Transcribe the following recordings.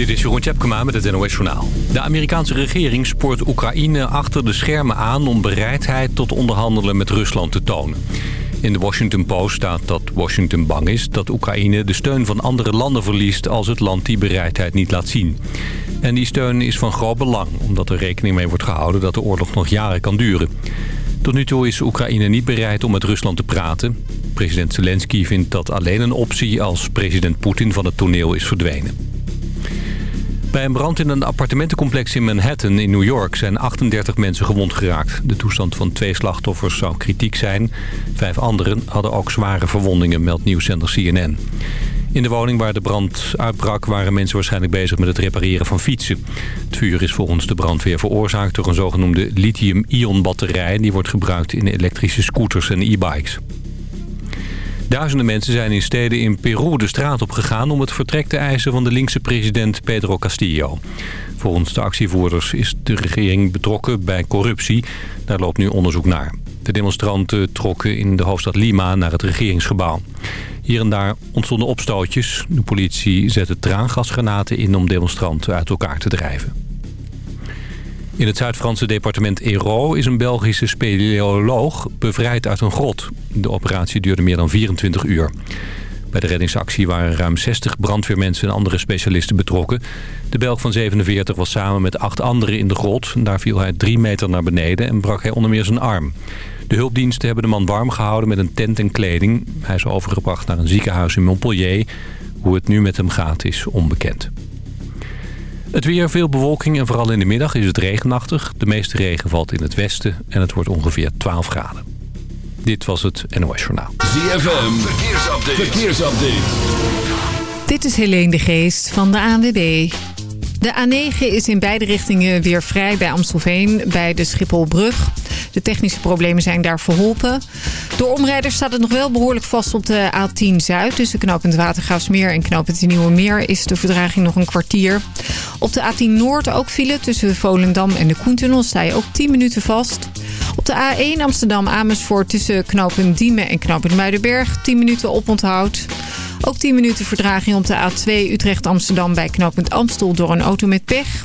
Dit is Jeroen Tjepkema met het NOS Journaal. De Amerikaanse regering spoort Oekraïne achter de schermen aan... om bereidheid tot onderhandelen met Rusland te tonen. In de Washington Post staat dat Washington bang is... dat Oekraïne de steun van andere landen verliest... als het land die bereidheid niet laat zien. En die steun is van groot belang... omdat er rekening mee wordt gehouden dat de oorlog nog jaren kan duren. Tot nu toe is Oekraïne niet bereid om met Rusland te praten. President Zelensky vindt dat alleen een optie als president Poetin van het toneel is verdwenen. Bij een brand in een appartementencomplex in Manhattan in New York zijn 38 mensen gewond geraakt. De toestand van twee slachtoffers zou kritiek zijn. Vijf anderen hadden ook zware verwondingen, meldt nieuwszender CNN. In de woning waar de brand uitbrak waren mensen waarschijnlijk bezig met het repareren van fietsen. Het vuur is volgens de brandweer veroorzaakt door een zogenoemde lithium-ion batterij... die wordt gebruikt in elektrische scooters en e-bikes. Duizenden mensen zijn in steden in Peru de straat op gegaan... om het vertrek te eisen van de linkse president Pedro Castillo. Volgens de actievoerders is de regering betrokken bij corruptie. Daar loopt nu onderzoek naar. De demonstranten trokken in de hoofdstad Lima naar het regeringsgebouw. Hier en daar ontstonden opstootjes. De politie zette traangasgranaten in om demonstranten uit elkaar te drijven. In het Zuid-Franse departement Hérault is een Belgische speleoloog bevrijd uit een grot. De operatie duurde meer dan 24 uur. Bij de reddingsactie waren ruim 60 brandweermensen en andere specialisten betrokken. De Belg van 47 was samen met acht anderen in de grot. Daar viel hij drie meter naar beneden en brak hij onder meer zijn arm. De hulpdiensten hebben de man warm gehouden met een tent en kleding. Hij is overgebracht naar een ziekenhuis in Montpellier. Hoe het nu met hem gaat is onbekend. Het weer, veel bewolking en vooral in de middag is het regenachtig. De meeste regen valt in het westen en het wordt ongeveer 12 graden. Dit was het NOS Journaal. ZFM, verkeersupdate. verkeersupdate. Dit is Helene de Geest van de ANWB. De A9 is in beide richtingen weer vrij bij Amstelveen bij de Schipholbrug. De technische problemen zijn daar verholpen. Door omrijders staat het nog wel behoorlijk vast op de A10 Zuid. Tussen knooppunt Watergraafsmeer en knooppunt Nieuwe Meer is de verdraging nog een kwartier. Op de A10 Noord ook file tussen Volendam en de Koentunnel sta je ook 10 minuten vast. Op de A1 Amsterdam-Amersfoort tussen knooppunt Diemen en knooppunt Muidenberg 10 minuten oponthoud. Ook 10 minuten verdraging op de A2 Utrecht-Amsterdam bij knooppunt Amstel door een auto met pech.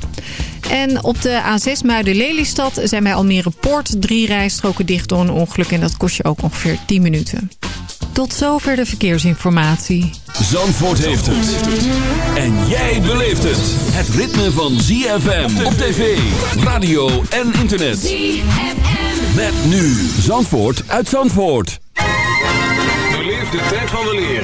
En op de A6 Muiden-Lelystad zijn bij Almere Poort drie rijstroken dicht door een ongeluk. En dat kost je ook ongeveer 10 minuten. Tot zover de verkeersinformatie. Zandvoort heeft het. En jij beleeft het. Het ritme van ZFM op tv, radio en internet. ZFM. Met nu Zandvoort uit Zandvoort. Beleef de tijd van de leer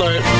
U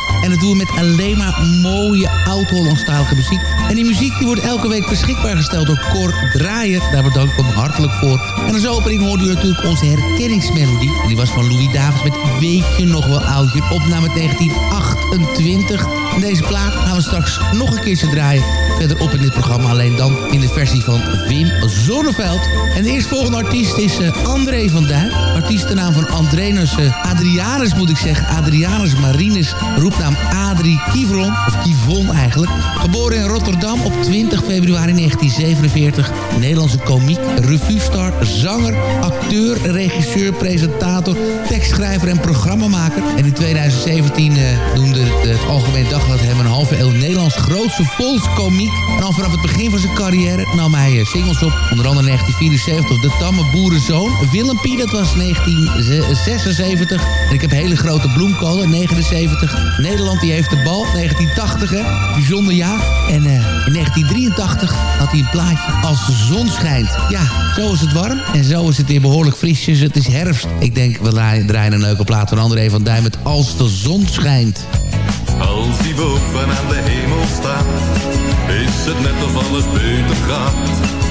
En dat doen we met alleen maar mooie oud-Hollandstalige muziek. En die muziek die wordt elke week beschikbaar gesteld door Cor Draaier. Daar bedank ik hem hartelijk voor. En als opening hoorde u natuurlijk onze herkenningsmelodie. En die was van Louis Davids met Weet je nog wel oudje? Opname 1928. En deze plaat gaan we straks nog een keertje draaien. Verderop in dit programma, alleen dan in de versie van Wim Zonneveld. En de eerstvolgende artiest is uh, André van Duin. Artiestennaam van Andrenus uh, Adrianus moet ik zeggen. Adrianus Marinus, roepnaam Adrie Kivron. Of Kivon eigenlijk. Geboren in Rotterdam op 20 februari 1947. Nederlandse komiek, revuestar, zanger, acteur, regisseur, presentator, tekstschrijver en programmamaker. En in 2017 uh, noemde het, het Algemeen Dagblad hem een halve eeuw Nederlands grootste volkskomiek. En al vanaf het begin van zijn carrière nam hij uh, singles op. Onder andere 1974 De Tamme Boerenzoon. Willempie, dat was 1976. En ik heb hele grote bloemkolen, 79. Nederland die heeft de bal, 1980 hè. Bijzonder jaar. En uh, in 1983 had hij een plaatje Als de zon schijnt. Ja, zo is het warm. En zo is het weer behoorlijk frisjes. Het is herfst. Ik denk, we draaien een leuke plaat van André van Duin met Als de zon schijnt. Als die boven aan de hemel staat, is het net of alles beter gaat.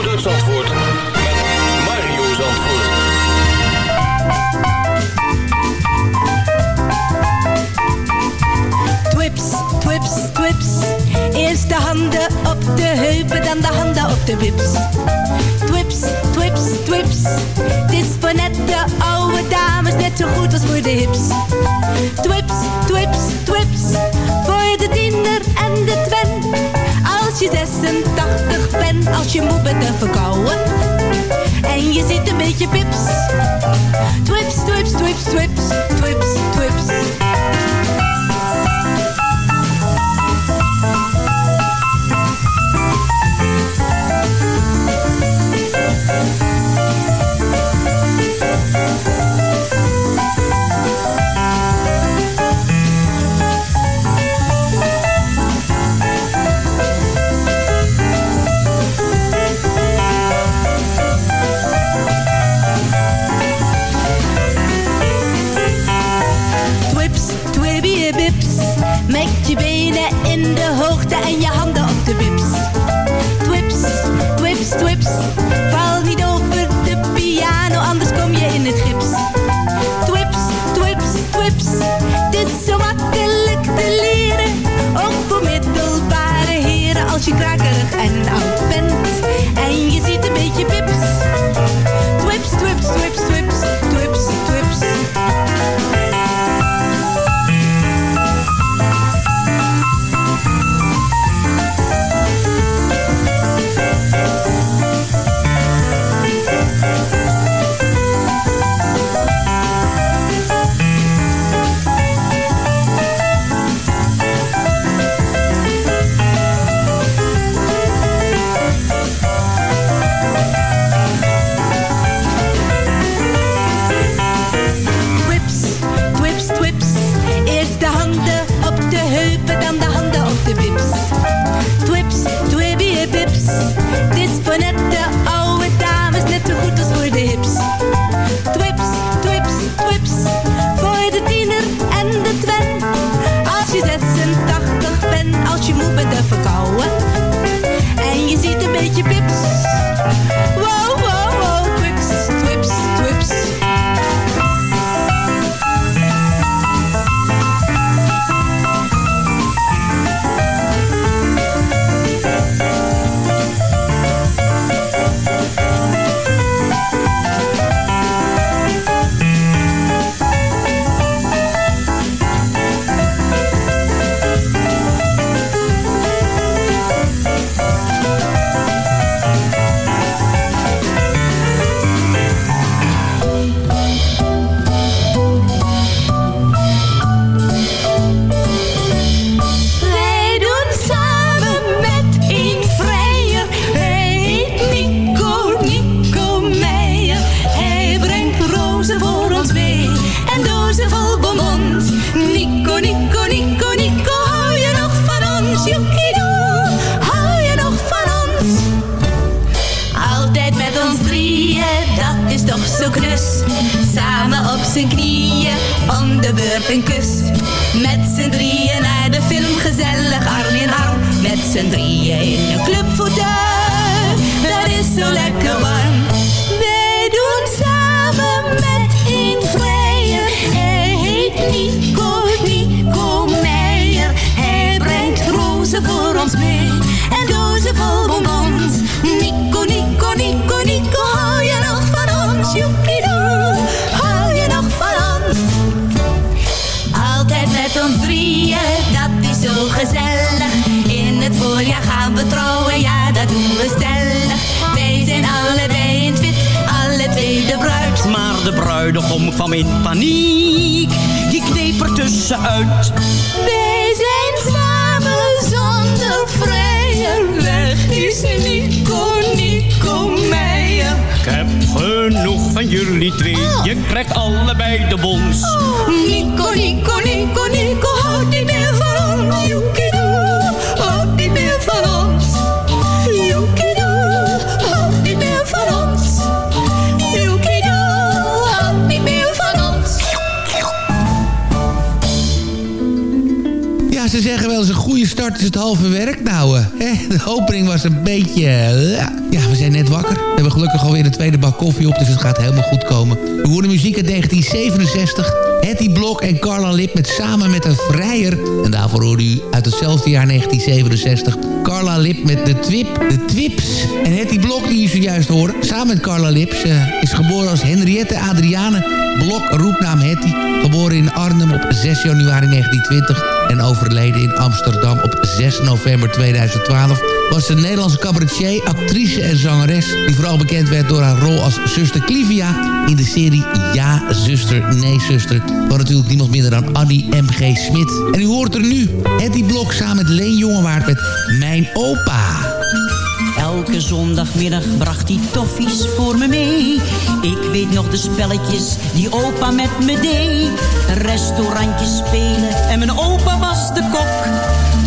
Twips, twips. Eerst de handen op de heupen, dan de handen op de wips. Twips, twips, twips. Het is voor net de oude dames, net zo goed als voor de hips. Twips, twips, twips. Voor de tiener en de twen. Als je 86 bent, als je moe bent en verkouden. En je ziet een beetje pips. Twips, twips, twips, twips, twips. Twips, paniek. Die kneep er tussenuit. Wij zijn samen zonder vrijer. Weg is Nico, Nico Meijer. Ik heb genoeg van jullie twee. Je krijgt allebei de bons. Nico, Nico, Nico, Nico, houd niet meer van ons. Zeggen wel eens een goede start is het halve werk. Nou, de opening was een beetje... eh, ja, we zijn net wakker. We hebben gelukkig alweer een tweede bak koffie op, dus het gaat helemaal goed komen. We horen muziek uit 1967. Hetty Blok en Carla Lip met Samen met een Vrijer. En daarvoor hoorde u uit hetzelfde jaar 1967... Carla Lip met de Twip, de Twips. En Hetty Blok, die u zojuist hoorde, samen met Carla Lip... Is geboren als Henriette Adriane Blok, roepnaam Hetty. Geboren in Arnhem op 6 januari 1920 en overleden in Amsterdam op 6 november 2012... was een Nederlandse cabaretier, actrice en zangeres... die vooral bekend werd door haar rol als zuster Clivia... in de serie Ja, zuster, nee, zuster... van natuurlijk niemand minder dan Annie M.G. Smit. En u hoort er nu Hetty Blok samen met Leen Jongewaard met Mijn Opa... Elke zondagmiddag bracht hij toffies voor me mee. Ik weet nog de spelletjes die opa met me deed. Restaurantjes spelen en mijn opa was de kok.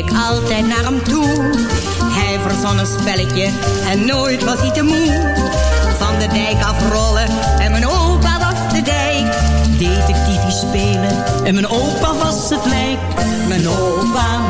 ik altijd naar hem toe. Hij verzon een spelletje en nooit was hij te moe. Van de dijk afrollen en mijn opa was de dijk. Detectiefie spelen en mijn opa was het lijk. Mijn opa, mijn opa,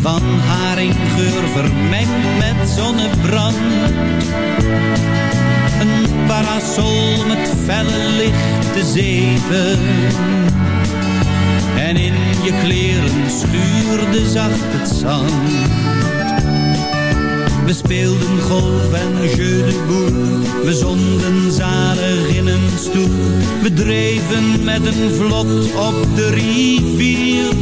Van haringgeur vermengd met zonnebrand. Een parasol met felle lichte zeven. En in je kleren schuurde zacht het zand. We speelden golf en jeu de boel. We zonden zalig in een stoel. We dreven met een vlot op de rivier.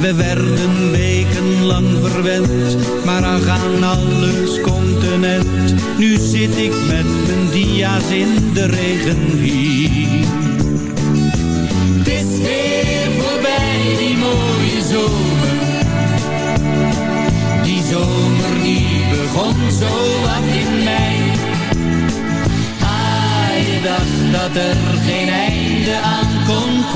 We werden wekenlang verwend, maar aan alles continent. Nu zit ik met mijn dia's in de regen hier. Het is weer voorbij, die mooie zomer. Die zomer die begon zo wat in mei. Ah, je dacht dat er geen einde aan kon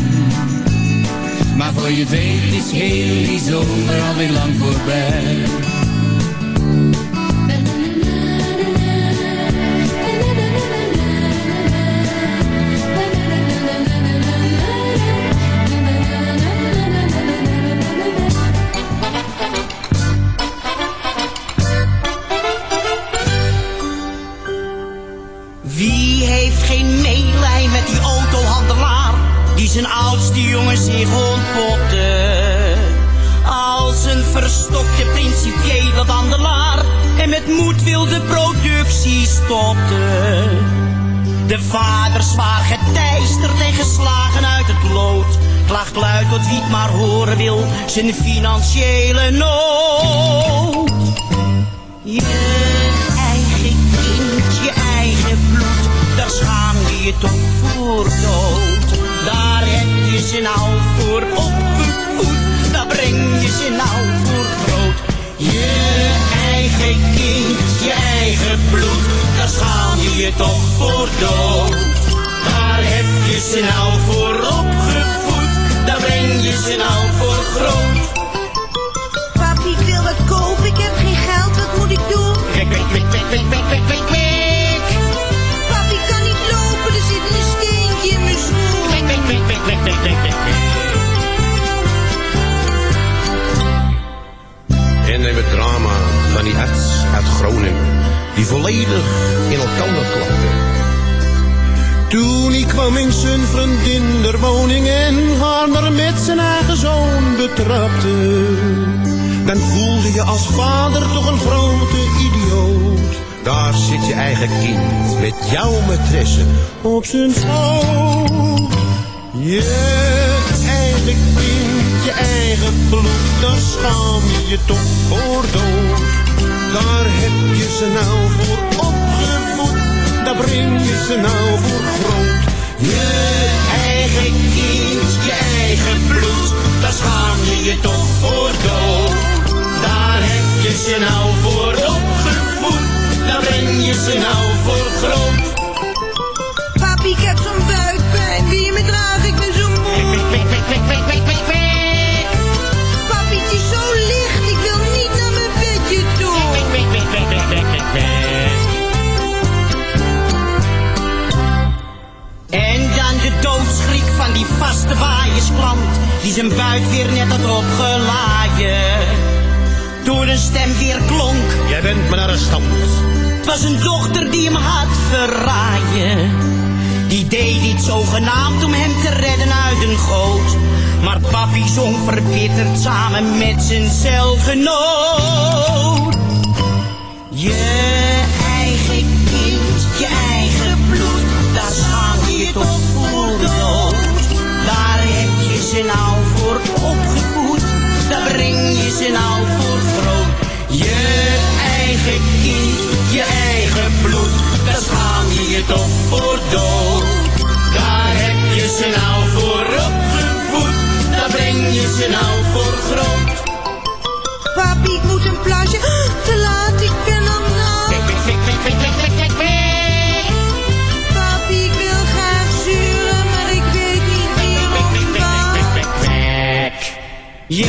Maar voor je weet is heel die zomer alweer lang voorbij. Jongen zich ontpotte? Als een verstokte principiële wandelaar en met moed wil de productie stoppen. De vader zwaar geteisterd en geslagen uit het lood. Klaagt luid tot wie het maar horen wil, zijn financiële nood. Je eigen kind, je eigen bloed, daar schaam je je toch voor dood. Je ze nou voor opgevoed, daar breng je ze nou voor groot. Je eigen kind, je eigen bloed, daar schaam je je toch voor dood. Daar heb je ze nou voor opgevoed, daar breng je ze nou voor groot. Van die arts uit Groningen, die volledig in elkaar klapte. Toen ik kwam in zijn vriendin der woning en haar met zijn eigen zoon betrapte. Dan voelde je als vader toch een grote idioot. Daar zit je eigen kind met jouw maîtresse op zijn schoot. Je eigen kind, je eigen bloed, daar schaam je je toch voor dood. Daar heb je ze nou voor opgevoed, daar breng je ze nou voor groot. Je eigen kind, je eigen bloed, daar schaam je je toch voor dood. Daar heb je ze nou voor opgevoed, daar breng je ze nou voor groot. Papi, ik heb zo'n buikpijn, wil je me dragen? Ik ben zo moe. Vaste waaiersklant, die zijn buik weer net had opgelaaien. Door een stem weer klonk, Jij bent mijn arrestant. het was een dochter die hem had verraaien. Die deed dit zogenaamd om hem te redden uit een goot. Maar papi zong verbitterd samen met zijn celgenoot. Je eigen kind, je eigen ze nou voor opgevoed, daar breng je ze nou voor groot. Je eigen kind, je eigen bloed, daar schaam je je toch voor dood. Daar heb je ze nou voor opgevoed, daar breng je ze nou voor groot. Papi, ik moet een plasje. Je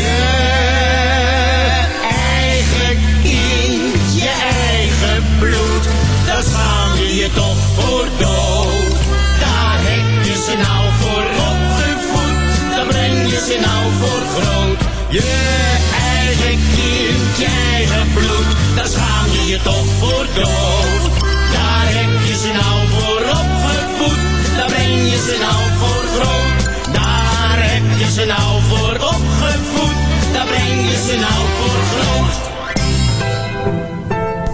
eigen kind, je eigen bloed, daar schaam je je toch voor dood. Daar heb je ze nou voor opgevoed, daar breng je ze nou voor groot. Je eigen kind, je eigen bloed, daar schaam je je toch voor dood. Daar heb je ze nou voor opgevoed, daar breng je ze nou voor groot. Ze nou voor opgevoed, daar breng je ze nou voor groot.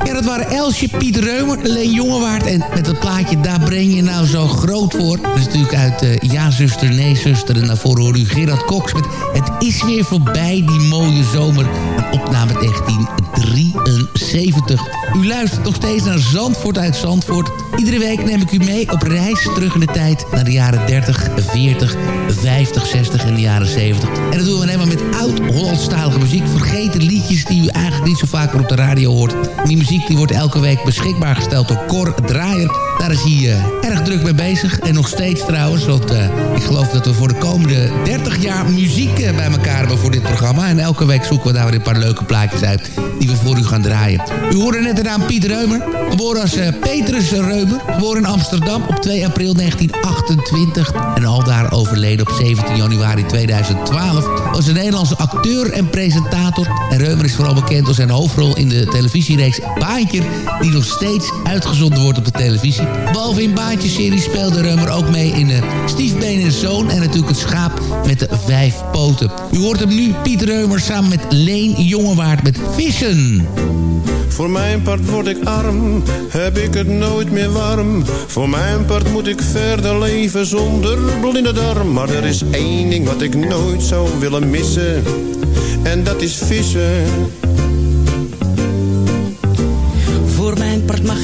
Ja, dat waren Elsje, Piet Reumer, Leen Jongewaard. En met dat plaatje, daar breng je nou zo groot voor. Dat is natuurlijk uit eh, Ja, zuster, nee, zuster. En daarvoor hoor u Gerard Cox met Het is weer voorbij, die mooie zomer. Een opname 1973. U luistert nog steeds naar Zandvoort uit Zandvoort. Iedere week neem ik u mee op reis terug in de tijd... naar de jaren 30, 40, 50, 60 en de jaren 70. En dat doen we helemaal met oud-Hollandstalige muziek. Vergeten liedjes die u eigenlijk niet zo vaak op de radio hoort. Die muziek die wordt elke week beschikbaar gesteld door Cor Draaier. Daar is hij eh, erg druk mee bezig. En nog steeds trouwens. Want eh, ik geloof dat we voor de komende 30 jaar muziek eh, bij elkaar hebben voor dit programma. En elke week zoeken we daar weer een paar leuke plaatjes uit. Die we voor u gaan draaien. U hoorde net de naam Piet Reumer. Geboren als Petrus Reumer. Geboren in Amsterdam op 2 april 1928. En aldaar overleden op 17 januari 2012. Was een Nederlandse acteur en presentator. En Reumer is vooral bekend door zijn hoofdrol in de televisiereeks Baantje. Die nog steeds uitgezonden wordt op de televisie. Behalve in Baantje-serie speelde Reumer ook mee in uh, Stiefbeen en Zoon. En natuurlijk het schaap met de vijf poten. U hoort hem nu, Piet Reumer, samen met Leen Jongewaard met Vissen. Voor mijn part word ik arm, heb ik het nooit meer warm. Voor mijn part moet ik verder leven zonder blinde darm. Maar er is één ding wat ik nooit zou willen missen. En dat is vissen.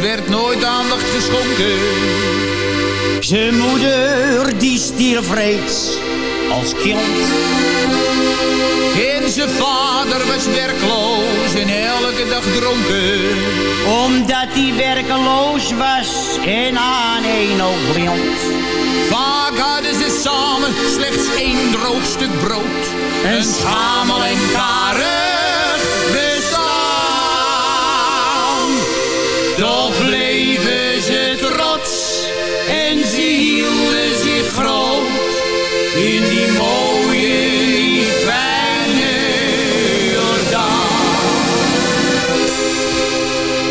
werd nooit aandacht geschonken. Zijn moeder die stierf reeds als kind. En zijn vader was werkloos en elke dag dronken. Omdat hij werkeloos was en aan een oog blind. Vaak hadden ze samen slechts één droog stuk brood. Een schamel en karig Toch bleven ze trots en ze hielden zich groot. In die mooie, fijne Jordaan.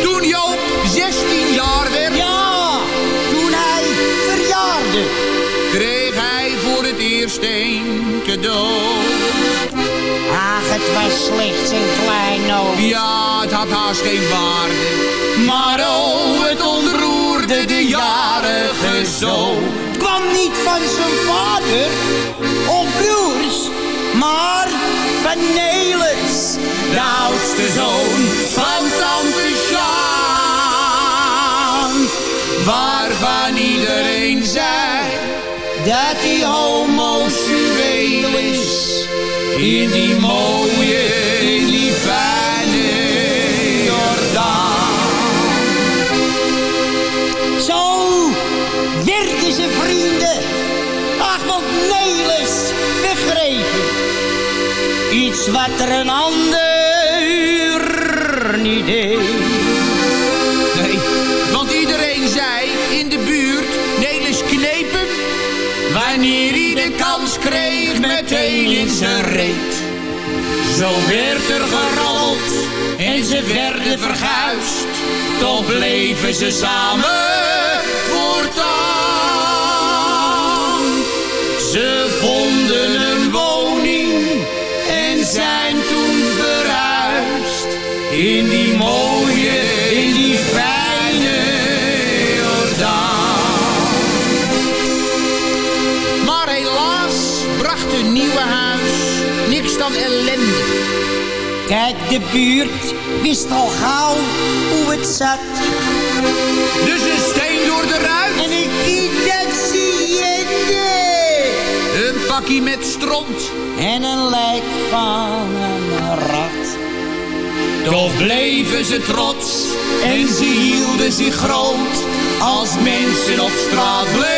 Toen Joop 16 jaar werd. Ja, toen hij verjaarde. kreeg hij voor het eerst een cadeau. Ach, het was slechts een klein oog. Ja, het had haast geen waarde. Maar oh, het ontroerde de jarige zoon. Het kwam niet van zijn vader of broers, maar van Nelis, De oudste zoon van tante Sjaan. Waarvan iedereen zei dat hij homoseksueel is. In die mooie, wat er een ander er niet een. Nee, want iedereen zei in de buurt, Nelis knepen. Wanneer hij de kans kreeg, meteen in zijn reet. Zo werd er gerold en ze werden verguisd. Toch bleven ze samen zijn toen verhuisd. In die mooie, in die fijne Jordaan. Maar helaas bracht hun nieuwe huis niks dan ellende. Kijk, de buurt wist al gauw hoe het zat. Dus een steen door de ruit. En ik identificeerde. Een pakje met stront. En een lijk van een rat. Toch bleven ze trots en ze hielden zich groot. Als mensen op straat bleven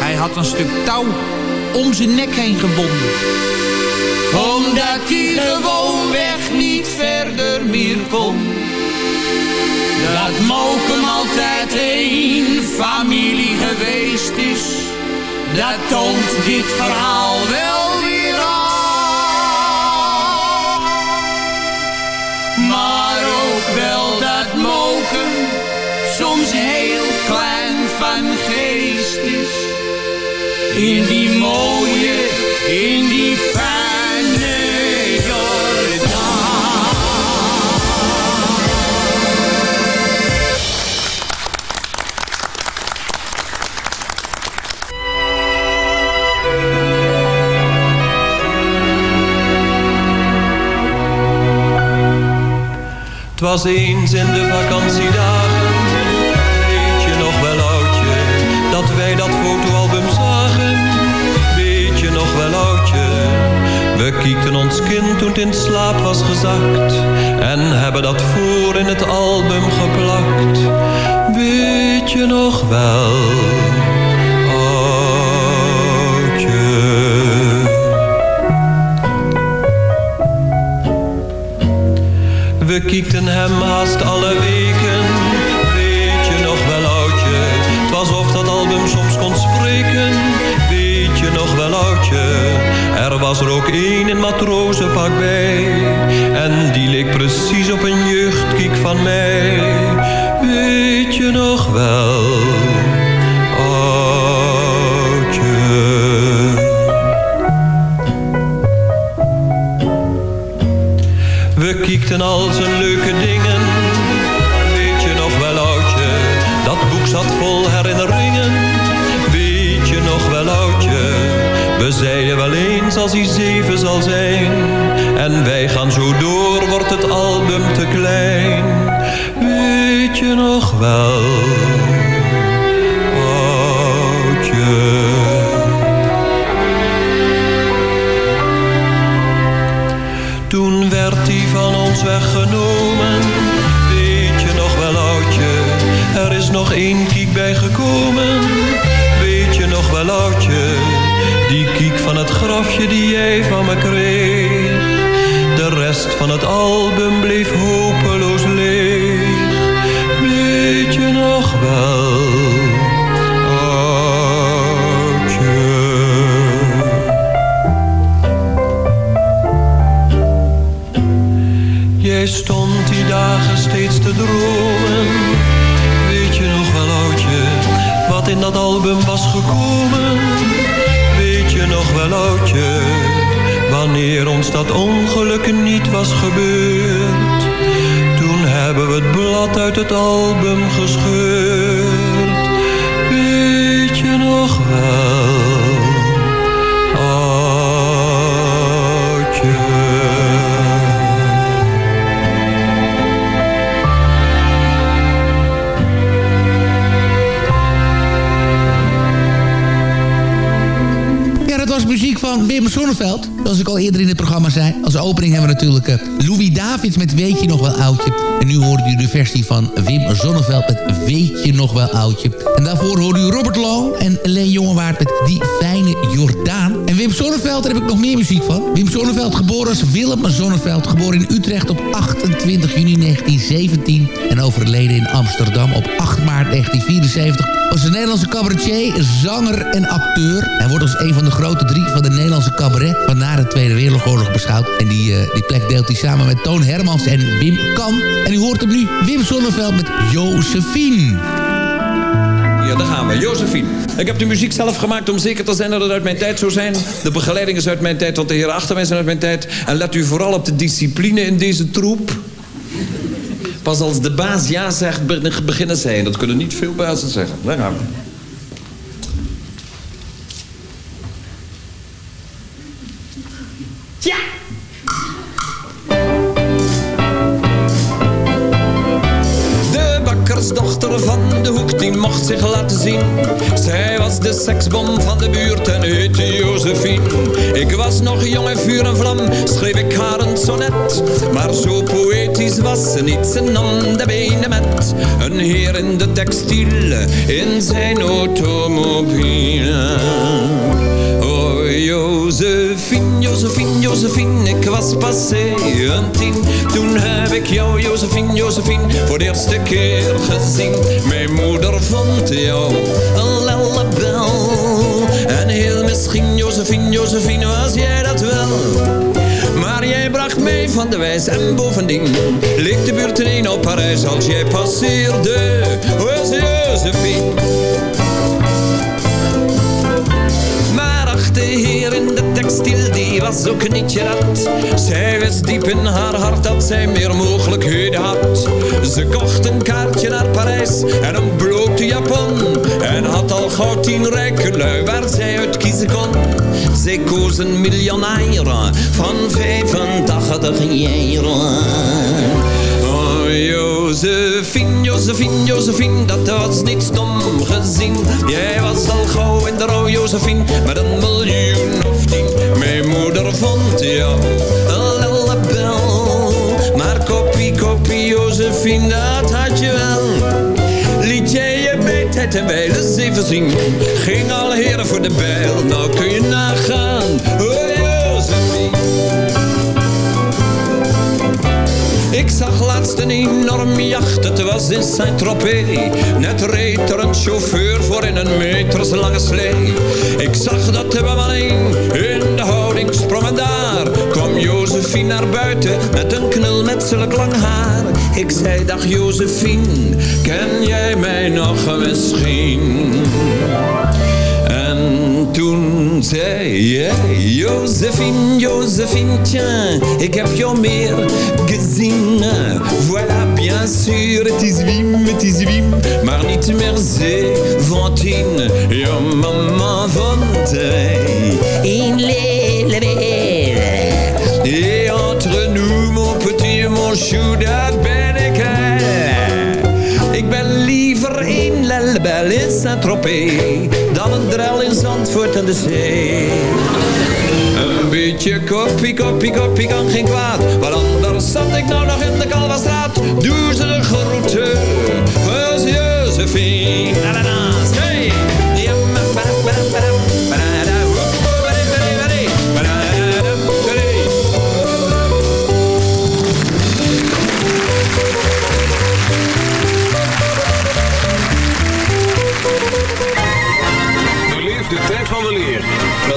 Hij had een stuk touw om zijn nek heen gebonden. Omdat hij gewoonweg niet verder meer kon. Dat Mokum altijd één familie geweest is. Dat toont dit verhaal wel In die mooie, in die fijne Jordaan. Eens in de vakantiedagen, kiekten ons kind toen in slaap was gezakt. En hebben dat voor in het album geplakt. Weet je nog wel, oudje. We kiekten hem haast alle weken. Was er ook één in matrozenpak bij. En die leek precies op een jeugdkiek van mij. Als hij zeven zal zijn. En wij gaan zo door, wordt het album Wim Sonneveld. Zoals ik al eerder in het programma zei. Als opening hebben we natuurlijk eh, Louis Davids met Weet je nog wel oudje. En nu hoort u de versie van Wim Sonneveld met Weet je nog wel oudje. En daarvoor hoorde u Robert Long en Leen Jongewaard met Die Fijne Jordaan. En Wim Sonneveld, daar heb ik nog meer muziek van. Wim Sonneveld, geboren als Willem Sonneveld. Geboren in Utrecht op 28 juni 1917. En overleden in Amsterdam op 8 maart 1974 was een Nederlandse cabaretier, zanger en acteur. Hij wordt als een van de grote drie van de Nederlandse cabaret... van na de Tweede Wereldoorlog beschouwd. En die, eh, die plek deelt hij samen met Toon Hermans en Wim Kan. En u hoort hem nu, Wim Sonneveld met Josephine. Ja, daar gaan we. Josephine. Ik heb de muziek zelf gemaakt om zeker te zijn dat het uit mijn tijd zou zijn. De begeleiding is uit mijn tijd, want de heren achter mij zijn uit mijn tijd. En let u vooral op de discipline in deze troep. Pas als de baas ja zegt, be- beginnen zij. En dat kunnen niet veel bazen zeggen. Daar gaan we. Seksbom van de buurt en heette Josephine. Ik was nog jong en vuur en vlam, schreef ik haar een sonnet. Maar zo poëtisch was ze niet, ze nam de benen met. Een heer in de textiel, in zijn automobiel. Josephine, Josephine, ik was passé een tien. Toen heb ik jou, Josephine, Josephine, voor de eerste keer gezien. Mijn moeder vond jou een lellebel. En heel misschien, Josephine, Josephine, was jij dat wel. Maar jij bracht mij van de wijs en bovendien leek de buurt in op Parijs als jij passeerde. Was Josephine. Maar ach, de textiel, die was ook niet gerat. Zij wist diep in haar hart dat zij meer mogelijkheden had. Ze kocht een kaartje naar Parijs en een blote japon. En had al gauw tien rijke lui waar zij uit kiezen kon. Zij koos een miljonair van 85 jaar. Josephine, Josephine, Josephine, dat was niet stom gezien. Jij was al gauw in de rouw, Josephine, met een miljoen moeder vond jou lellebel. Maar kopie, kopie, Josephine, dat had je wel. Liet jij je bij en wijle zeven zien. Ging al heren voor de bijl, nou kun je nagaan. Oh, Josephine. Ik zag laatst een enorm jacht, het was in Saint-Tropez. Net reed er een chauffeur voor in een meterslange slee. Ik zag dat de alleen in de houding en daar kwam Josephine naar buiten met een knul met zulk lang haar. Ik zei, dag Josephine, ken jij mij nog misschien? En toen zei jij, Josephine, Josephine, tiens, ik heb jou meer gezien. Voilà, bien sûr, het is Wim, het is Wim, maar niet meer Zeventien. Ja, mama vond hij een lelijke Et entre nous, mon petit, mon chou, dat ben ik. Ik ben liever een lellebel in Saint-Tropez dan een drel in Zandvoort aan de zee. Een beetje koppie, koppie, koppie kan geen kwaad. Want anders zat ik nou nog in de Kalverstraat. Doe ze de groeten. Josephine. La. Hey.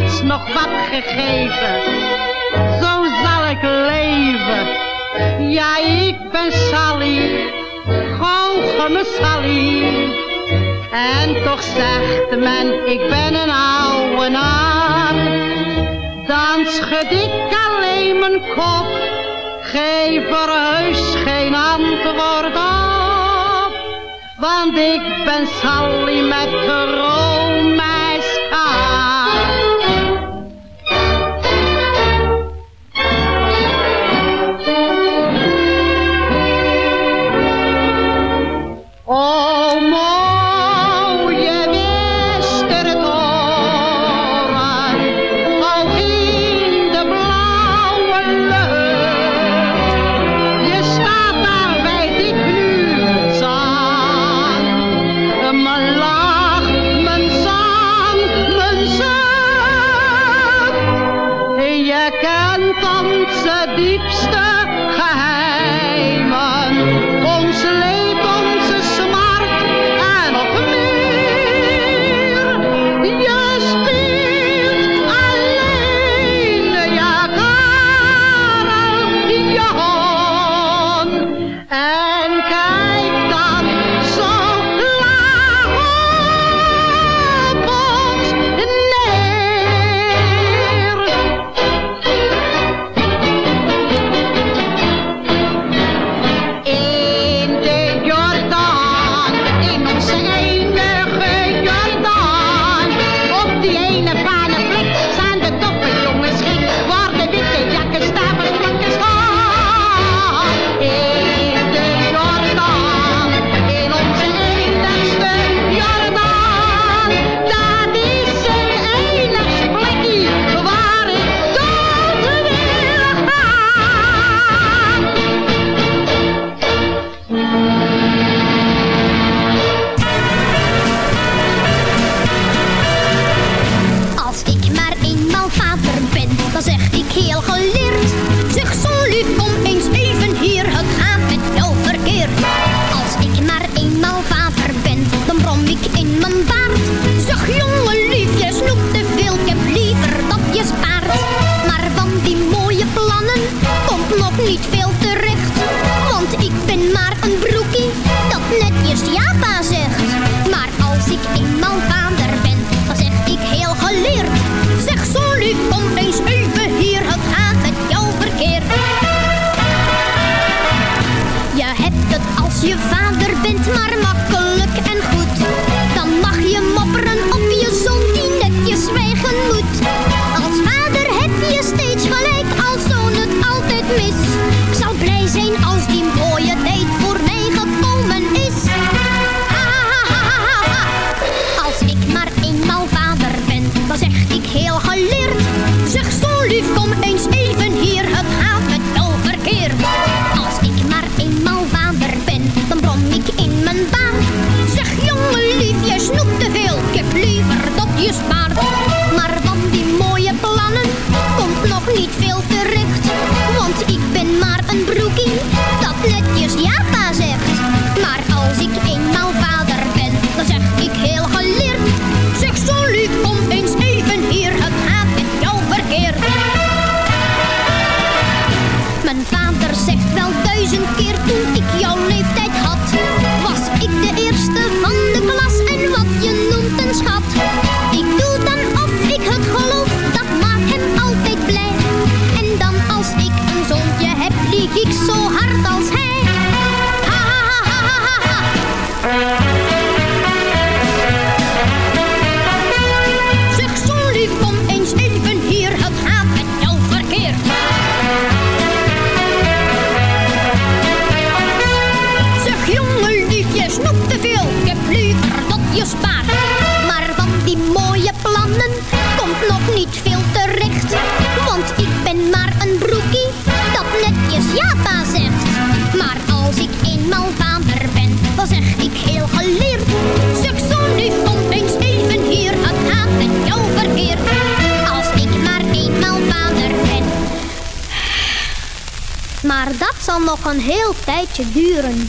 krats nog wat gegeven? Zo zal ik leven. Ja, ik ben Sally, goocheme Sally. En toch zegt men, ik ben een oude naam. Dan schud ik alleen mijn kop, geef er heus geen antwoord op. Want ik ben Sally met de roomijskaart. Zal nog een heel tijdje duren.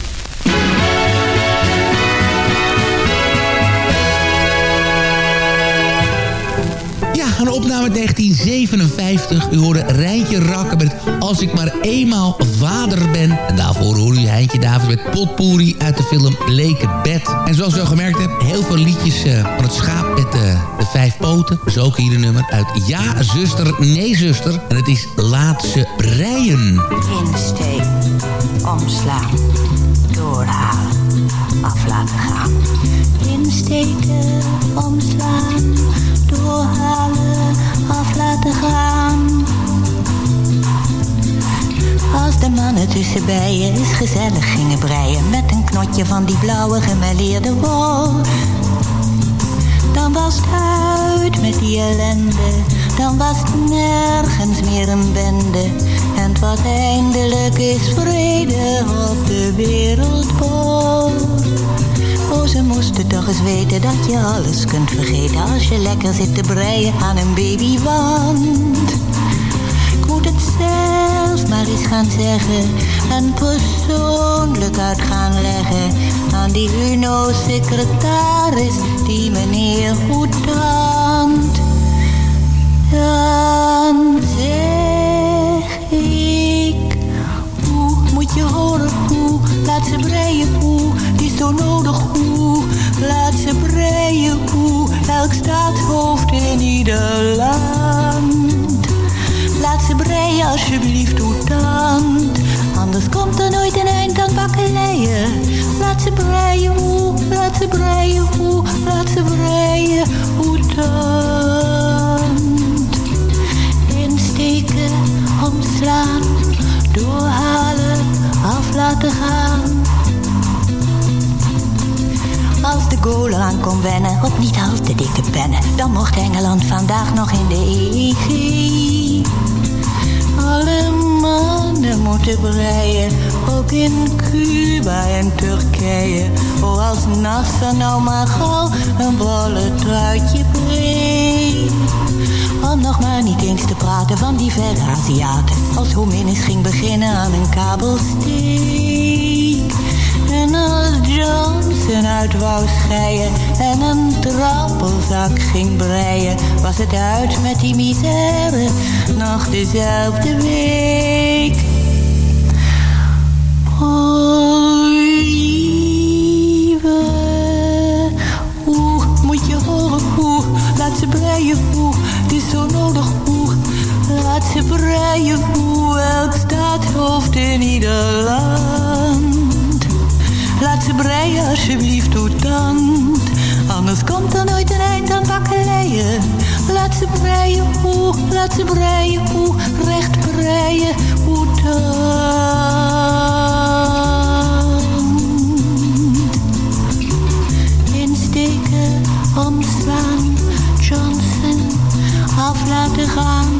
Ja, een opname 1957. U hoorde Rijntje Rakken met Als ik maar eenmaal vader ben. En daarvoor hoorde u Heintje Davids met Potpourri uit de film Leke Bed. En zoals u al gemerkt hebt, heel veel liedjes uh, van het schaap met uh, vijf poten. Dus hier een nummer uit Ja, zuster, nee, zuster. En het is Laat ze breien. Insteek, omslaan, doorhalen, af laten gaan. Insteken, omslaan, doorhalen, af laten gaan. Als de mannen tussen bijen eens gezellig gingen breien... met een knotje van die blauwe gemêleerde wol... dan was het uit met die ellende... dan was het nergens meer een bende... en het was eindelijk is vrede op de wereldbol. Oh, ze moesten toch eens weten dat je alles kunt vergeten als je lekker zit te breien aan een babywand. Moet het zelf maar eens gaan zeggen. En persoonlijk uit gaan leggen aan die UNO-secretaris, die meneer Hoetant. Dan zeg ik, hoe moet je horen? Hoe, laat ze breien. Hoe, die is zo nodig. Hoe, laat ze breien. Hoe, elk staatshoofd in ieder land. Laat ze breien alsjeblieft tand, anders komt er nooit een eind aan bakkeleien. Laat ze breien hoe, laat ze breien hoe, laat ze breien tand. Insteken, omslaan, doorhalen, af laten gaan. Als de goal aan kon wennen op niet al te dikke pennen, dan mocht Engeland vandaag nog in de EG. Alle mannen moeten breien, ook in Cuba en Turkije. Oh, als Nasser nou maar gauw een bolle truitje. Om nog maar niet eens te praten van die verre Aziaten. Als Hominis ging beginnen aan een kabelsteek. Als Johnson uit wou scheien en een trappelzak ging breien, was het uit met die misère nog dezelfde week. Oh, lieve, hoe moet je horen hoe, laat ze breien hoe, het is zo nodig hoe, laat ze breien hoe, elk staatshoofd in ieder land. Laat ze breien alsjeblieft tand. Anders komt er nooit een eind aan bakkeleien. Laat ze breien hoe, laat ze breien hoe, recht breien hoe tand. Insteken, omslaan, Johnson, af laten gaan.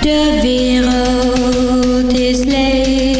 De wereld is leeg.